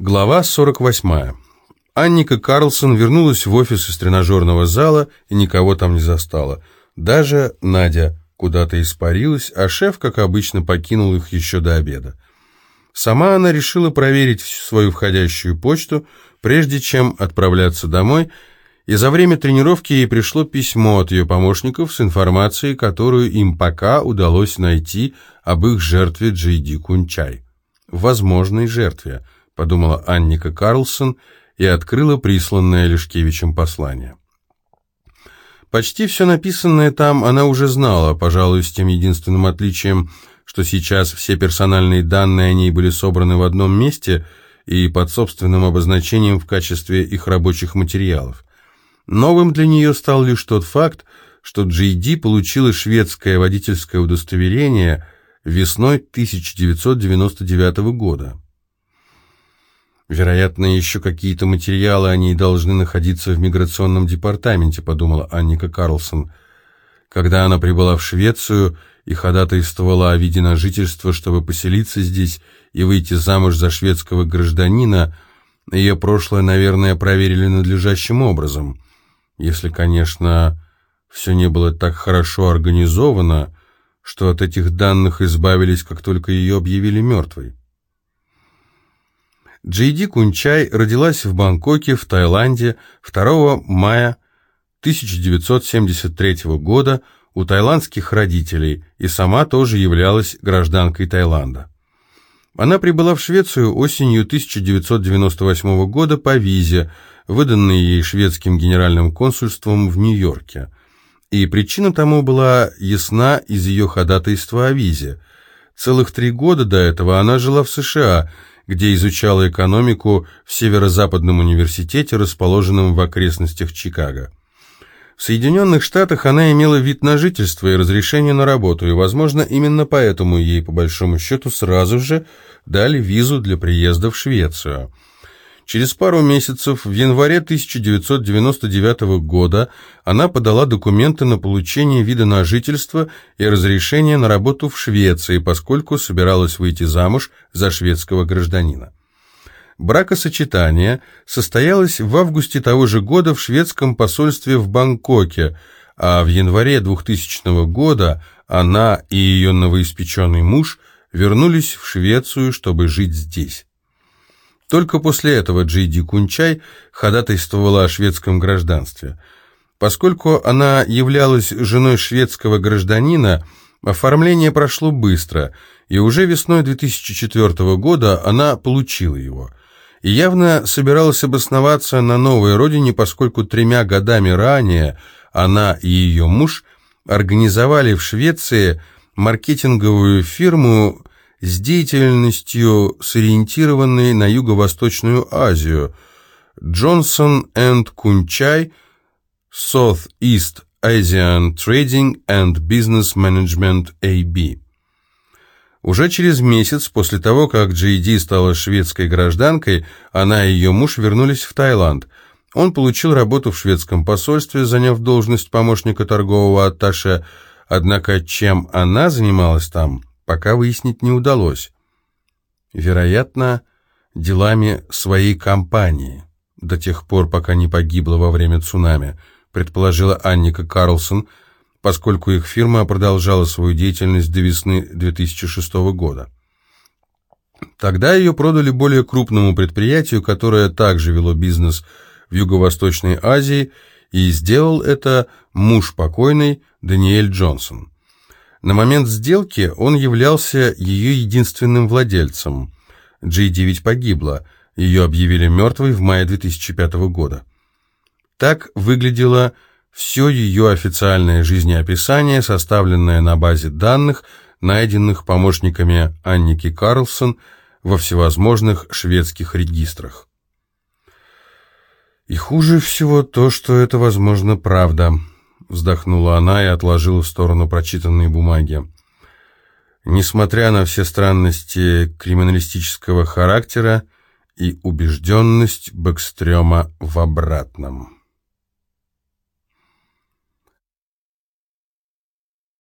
Глава 48. Анника Карлсон вернулась в офис из тренажерного зала и никого там не застала. Даже Надя куда-то испарилась, а шеф, как обычно, покинул их еще до обеда. Сама она решила проверить свою входящую почту, прежде чем отправляться домой, и за время тренировки ей пришло письмо от ее помощников с информацией, которую им пока удалось найти об их жертве Джейди Кунчай. Возможной жертве – подумала Анника Карлсон и открыла присланное Лешкевичем послание. Почти все написанное там она уже знала, пожалуй, с тем единственным отличием, что сейчас все персональные данные о ней были собраны в одном месте и под собственным обозначением в качестве их рабочих материалов. Новым для нее стал лишь тот факт, что Джейди получила шведское водительское удостоверение весной 1999 года. Вероятно, еще какие-то материалы о ней должны находиться в миграционном департаменте, подумала Анника Карлсон. Когда она прибыла в Швецию и ходатайствовала о виде на жительство, чтобы поселиться здесь и выйти замуж за шведского гражданина, ее прошлое, наверное, проверили надлежащим образом. Если, конечно, все не было так хорошо организовано, что от этих данных избавились, как только ее объявили мертвой. Джейди Кунчай родилась в Бангкоке, в Таиланде 2 мая 1973 года у таиландских родителей и сама тоже являлась гражданкой Таиланда. Она прибыла в Швецию осенью 1998 года по визе, выданной ей шведским генеральным консульством в Нью-Йорке. И причина тому была ясна из ее ходатайства о визе. Целых три года до этого она жила в США – где изучала экономику в Северо-Западном университете, расположенном в окрестностях Чикаго. В Соединенных Штатах она имела вид на жительство и разрешение на работу, и, возможно, именно поэтому ей, по большому счету, сразу же дали визу для приезда в Швецию – Через пару месяцев, в январе 1999 года, она подала документы на получение вида на жительство и разрешение на работу в Швеции, поскольку собиралась выйти замуж за шведского гражданина. Бракосочетание состоялось в августе того же года в шведском посольстве в Бангкоке, а в январе 2000 года она и ее новоиспеченный муж вернулись в Швецию, чтобы жить здесь. Только после этого Джейди Кунчай ходатайствовала о шведском гражданстве. Поскольку она являлась женой шведского гражданина, оформление прошло быстро, и уже весной 2004 года она получила его. И явно собиралась обосноваться на новой родине, поскольку тремя годами ранее она и ее муж организовали в Швеции маркетинговую фирму с деятельностью, сориентированной на Юго-Восточную Азию. Johnson and Kunchai, South East Asian Trading and Business Management AB. Уже через месяц после того, как Джейди стала шведской гражданкой, она и ее муж вернулись в Таиланд. Он получил работу в шведском посольстве, заняв должность помощника торгового атташе, однако чем она занималась там – пока выяснить не удалось. Вероятно, делами своей компании, до тех пор, пока не погибла во время цунами, предположила Анника Карлсон, поскольку их фирма продолжала свою деятельность до весны 2006 года. Тогда ее продали более крупному предприятию, которое также вело бизнес в Юго-Восточной Азии, и сделал это муж покойной Даниэль Джонсон. На момент сделки он являлся ее единственным владельцем. Джейди ведь погибла, ее объявили мертвой в мае 2005 года. Так выглядело все ее официальное жизнеописание, составленное на базе данных, найденных помощниками Анники Карлсон во всевозможных шведских регистрах. И хуже всего то, что это, возможно, правда – вздохнула она и отложила в сторону прочитанные бумаги. Несмотря на все странности криминалистического характера и убежденность Бэкстрёма в обратном.